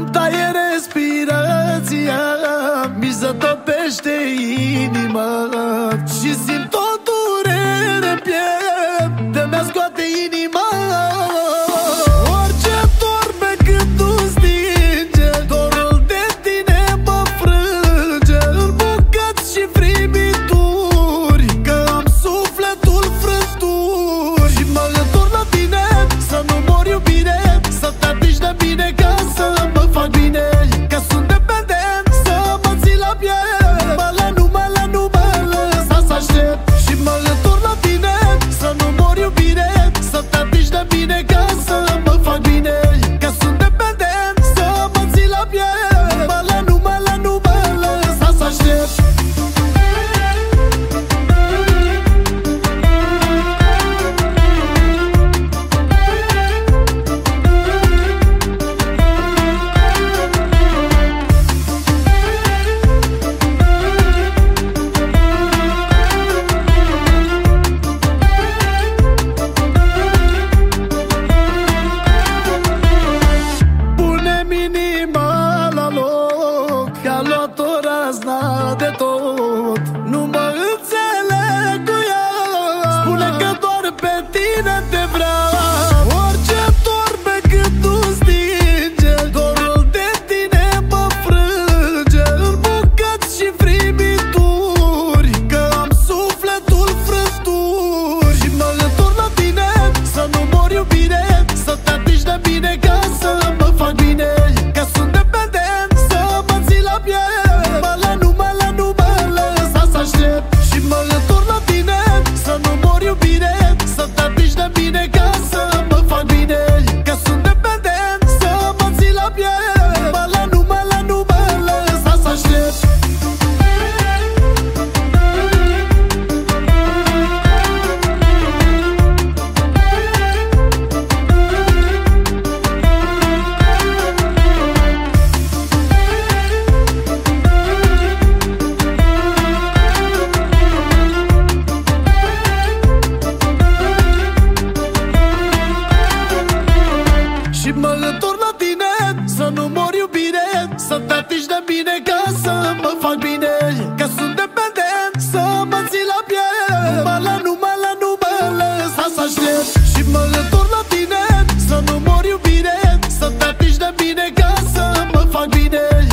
I'm tired. Er să mă fac that Tati și de bine ca să mă fac bine. Că sunt dependent să mă ții la piele mă la, mă la, numai la Asta să și mă întorc la tine Să nu mor iubire. Să tati și de bine ca să mă fac bine.